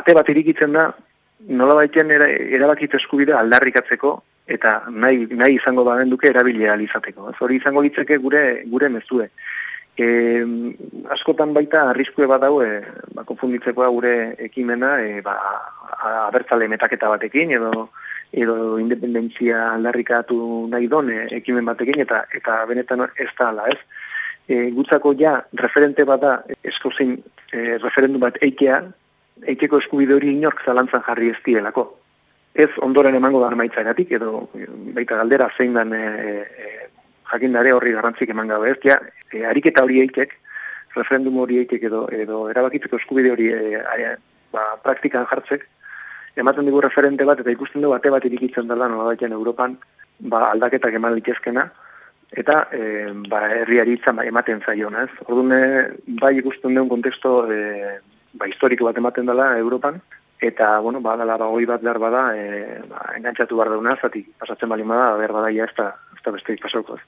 ate bat irikitzen da, nola baiten erabakitze eskubidea aldarrikatzeko, eta nahi, nahi izango baden duke erabilia alizateko. Hori izango litzeke gure, gure mezue. E, askotan baita arriskue bat daue, ba, konfunditzeko gure ekimena, e, ba, abertzale metaketa batekin, edo edo independentzia aldarrikatu nahi done ekimen batekin, eta eta benetan ez da ala, ez? E, gutzako ja, referente bat da, esko zein e, referendum bat eikea, eikeko eskubide hori inork zalantzan jarri ez dielako. Ez ondoren emango da armaitzagatik, edo baita galdera zein dan e, e, jakindare horri garrantzik eman gabe ez, ja, e, ariketa hori eikek, referendum hori eikek edo, edo erabakitzeko eskubide hori e, ba, praktikan jartzek, ematen dugu referente bat, eta ikusten dugu bate bat irikitzen dela nola Europan, ba, aldaketak eman litezkena, eta e, ba, herriari hitza ematen zaion, ez? Orduan, eh, bai ikusten duen konteksto e, ba, historiko bat ematen dela Europan, eta, bueno, ba, dala, ba, bat behar bada, e, ba, engantzatu behar dauna, zati, pasatzen bali bada, behar bada, ja, ez da, ez da beste pasauko,